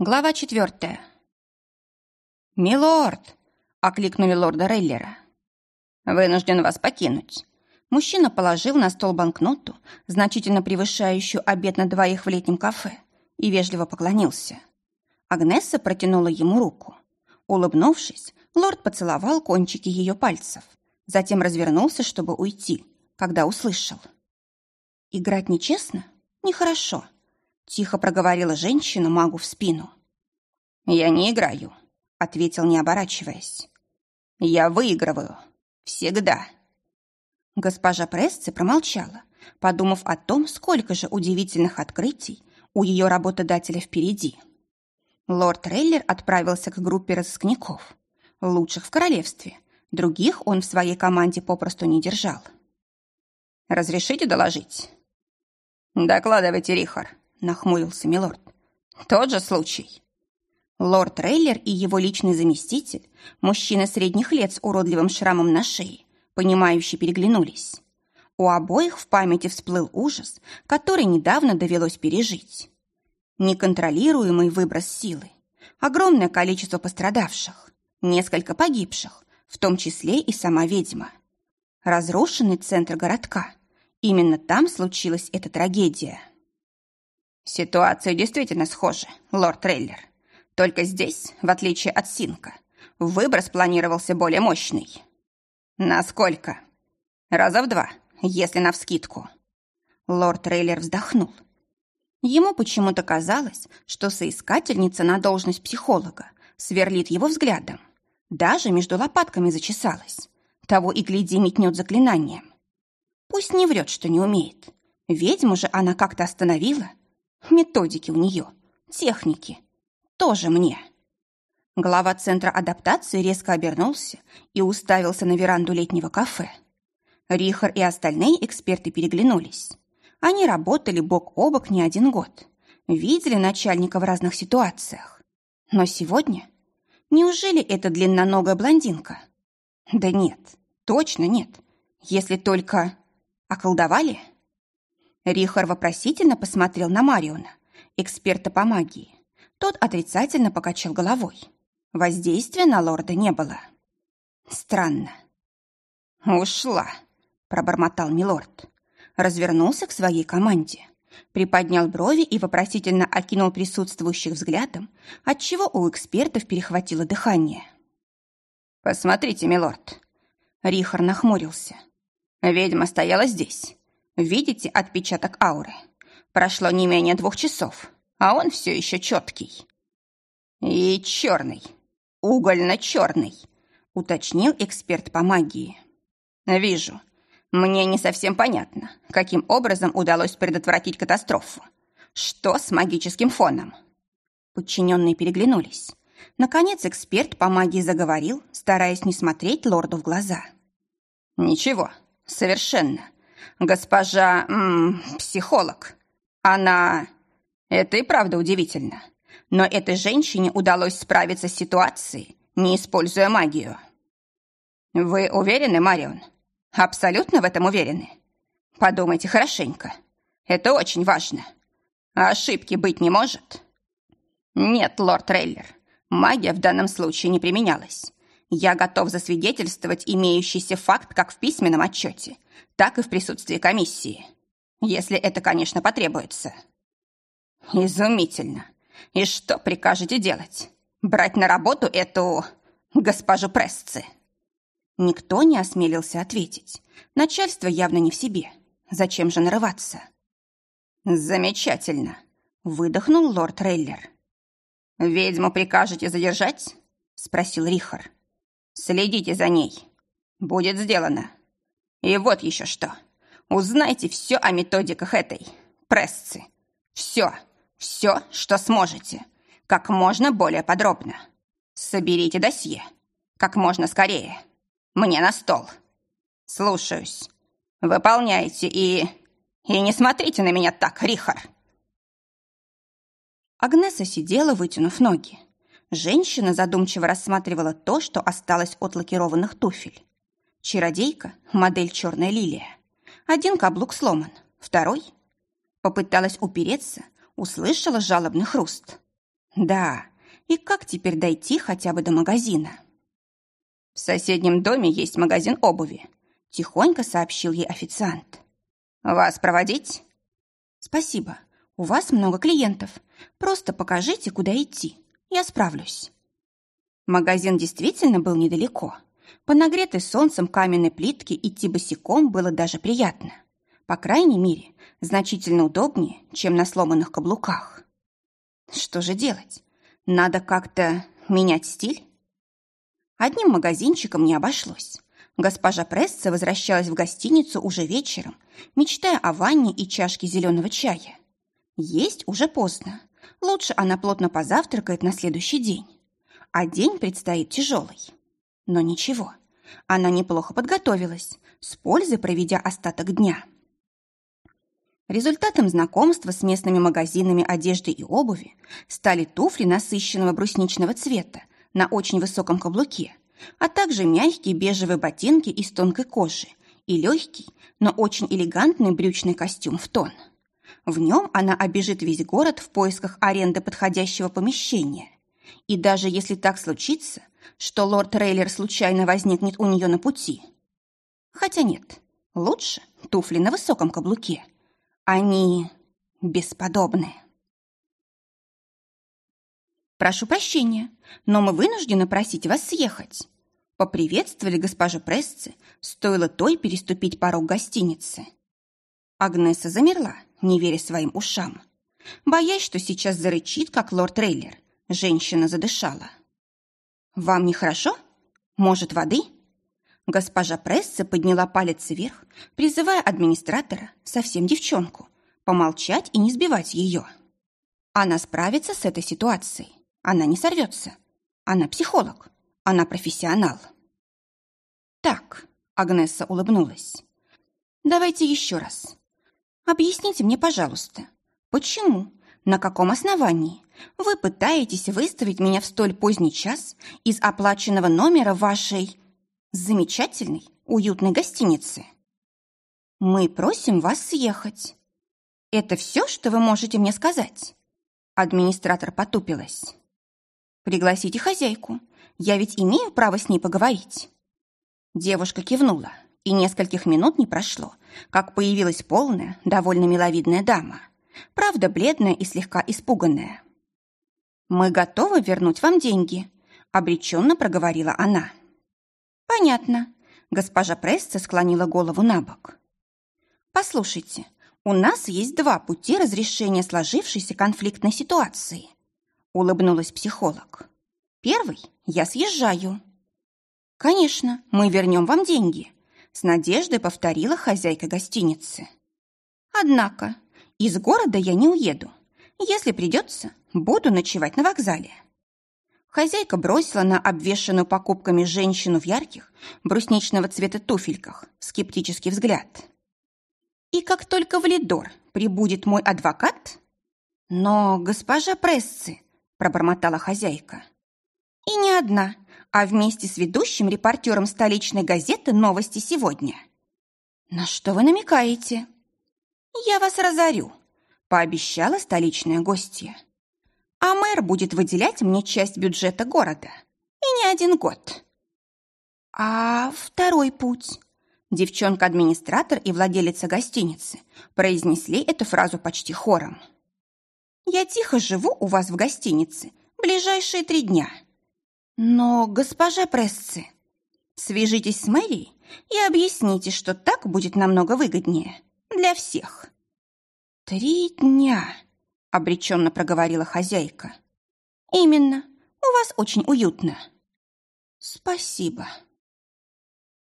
Глава четвертая. «Милорд!» — окликнули лорда Рейлера. «Вынужден вас покинуть». Мужчина положил на стол банкноту, значительно превышающую обед на двоих в летнем кафе, и вежливо поклонился. Агнесса протянула ему руку. Улыбнувшись, лорд поцеловал кончики ее пальцев, затем развернулся, чтобы уйти, когда услышал. «Играть нечестно? Нехорошо». Тихо проговорила женщина магу в спину. «Я не играю», — ответил, не оборачиваясь. «Я выигрываю. Всегда». Госпожа Прессы промолчала, подумав о том, сколько же удивительных открытий у ее работодателя впереди. Лорд Трейлер отправился к группе разыскников, лучших в королевстве. Других он в своей команде попросту не держал. «Разрешите доложить?» «Докладывайте, Рихар», нахмурился милорд. Тот же случай. Лорд Рейлер и его личный заместитель, мужчина средних лет с уродливым шрамом на шее, понимающе переглянулись. У обоих в памяти всплыл ужас, который недавно довелось пережить. Неконтролируемый выброс силы, огромное количество пострадавших, несколько погибших, в том числе и сама ведьма. Разрушенный центр городка. Именно там случилась эта трагедия. Ситуация действительно схожа, лорд Трейлер. Только здесь, в отличие от Синка, выброс планировался более мощный. Насколько? Раза в два, если навскидку. Лорд Трейлер вздохнул. Ему почему-то казалось, что соискательница на должность психолога сверлит его взглядом. Даже между лопатками зачесалась. Того и гляди метнет заклинанием. Пусть не врет, что не умеет. Ведьму же она как-то остановила — Методики у нее, техники. Тоже мне. Глава центра адаптации резко обернулся и уставился на веранду летнего кафе. Рихар и остальные эксперты переглянулись. Они работали бок о бок не один год. Видели начальника в разных ситуациях. Но сегодня... Неужели это длинноногая блондинка? Да нет, точно нет. Если только... Околдовали? Рихар вопросительно посмотрел на Мариона, эксперта по магии. Тот отрицательно покачал головой. Воздействия на лорда не было. Странно. «Ушла», — пробормотал милорд. Развернулся к своей команде. Приподнял брови и вопросительно окинул присутствующих взглядом, отчего у экспертов перехватило дыхание. «Посмотрите, милорд». Рихар нахмурился. «Ведьма стояла здесь, Видите отпечаток ауры? Прошло не менее двух часов, а он все еще четкий. И черный, угольно-черный, уточнил эксперт по магии. Вижу. Мне не совсем понятно, каким образом удалось предотвратить катастрофу. Что с магическим фоном? Подчиненные переглянулись. Наконец эксперт по магии заговорил, стараясь не смотреть лорду в глаза. «Ничего, совершенно. Госпожа... М -м, психолог. Она... Это и правда удивительно. Но этой женщине удалось справиться с ситуацией, не используя магию. Вы уверены, Марион? Абсолютно в этом уверены? Подумайте хорошенько. Это очень важно. ошибки быть не может? Нет, лорд Трейлер, магия в данном случае не применялась. Я готов засвидетельствовать имеющийся факт как в письменном отчете, так и в присутствии комиссии. Если это, конечно, потребуется. Изумительно. И что прикажете делать? Брать на работу эту госпожу Прессы? Никто не осмелился ответить. Начальство явно не в себе. Зачем же нарываться? Замечательно. Выдохнул лорд Рейлер. «Ведьму прикажете задержать?» — спросил Рихар. Следите за ней. Будет сделано. И вот еще что. Узнайте все о методиках этой прессы. Все, все, что сможете. Как можно более подробно. Соберите досье. Как можно скорее. Мне на стол. Слушаюсь. Выполняйте и... И не смотрите на меня так, Рихар. Агнеса сидела, вытянув ноги. Женщина задумчиво рассматривала то, что осталось от лакированных туфель. Чародейка — модель «Черная лилия». Один каблук сломан, второй. Попыталась упереться, услышала жалобный хруст. Да, и как теперь дойти хотя бы до магазина? В соседнем доме есть магазин обуви, тихонько сообщил ей официант. Вас проводить? Спасибо. У вас много клиентов. Просто покажите, куда идти. Я справлюсь. Магазин действительно был недалеко. По нагретой солнцем каменной плитке идти босиком было даже приятно. По крайней мере, значительно удобнее, чем на сломанных каблуках. Что же делать? Надо как-то менять стиль? Одним магазинчиком не обошлось. Госпожа Пресса возвращалась в гостиницу уже вечером, мечтая о ванне и чашке зеленого чая. Есть уже поздно. Лучше она плотно позавтракает на следующий день. А день предстоит тяжелый. Но ничего, она неплохо подготовилась, с пользой проведя остаток дня. Результатом знакомства с местными магазинами одежды и обуви стали туфли насыщенного брусничного цвета на очень высоком каблуке, а также мягкие бежевые ботинки из тонкой кожи и легкий, но очень элегантный брючный костюм в тон. В нем она обежит весь город в поисках аренды подходящего помещения. И даже если так случится, что лорд Рейлер случайно возникнет у нее на пути. Хотя нет, лучше туфли на высоком каблуке. Они бесподобны. «Прошу прощения, но мы вынуждены просить вас съехать». Поприветствовали госпожу Прессе, стоило той переступить порог гостиницы. Агнеса замерла, не веря своим ушам. Боясь, что сейчас зарычит, как лорд Рейлер, женщина задышала. «Вам нехорошо? Может, воды?» Госпожа Пресса подняла палец вверх, призывая администратора, совсем девчонку, помолчать и не сбивать ее. Она справится с этой ситуацией. Она не сорвется. Она психолог. Она профессионал. Так, Агнеса улыбнулась. Давайте еще раз. Объясните мне, пожалуйста, почему, на каком основании вы пытаетесь выставить меня в столь поздний час из оплаченного номера вашей замечательной, уютной гостиницы? Мы просим вас съехать. Это все, что вы можете мне сказать? Администратор потупилась. Пригласите хозяйку. Я ведь имею право с ней поговорить. Девушка кивнула, и нескольких минут не прошло, как появилась полная, довольно миловидная дама. Правда, бледная и слегка испуганная. «Мы готовы вернуть вам деньги», — обреченно проговорила она. «Понятно», — госпожа Пресса склонила голову на бок. «Послушайте, у нас есть два пути разрешения сложившейся конфликтной ситуации улыбнулась психолог. Первый – я съезжаю. Конечно, мы вернем вам деньги, с надеждой повторила хозяйка гостиницы. Однако из города я не уеду. Если придется, буду ночевать на вокзале. Хозяйка бросила на обвешанную покупками женщину в ярких, брусничного цвета туфельках скептический взгляд. И как только в Лидор прибудет мой адвокат... Но, госпожа Прессы, пробормотала хозяйка. И не одна, а вместе с ведущим репортером столичной газеты «Новости сегодня». На что вы намекаете? Я вас разорю, пообещала столичная гостья. А мэр будет выделять мне часть бюджета города. И не один год. А второй путь? Девчонка-администратор и владелица гостиницы произнесли эту фразу почти хором. Я тихо живу у вас в гостинице ближайшие три дня. Но, госпожа Прессы, свяжитесь с мэрией и объясните, что так будет намного выгоднее для всех. Три дня, обреченно проговорила хозяйка. Именно, у вас очень уютно. Спасибо.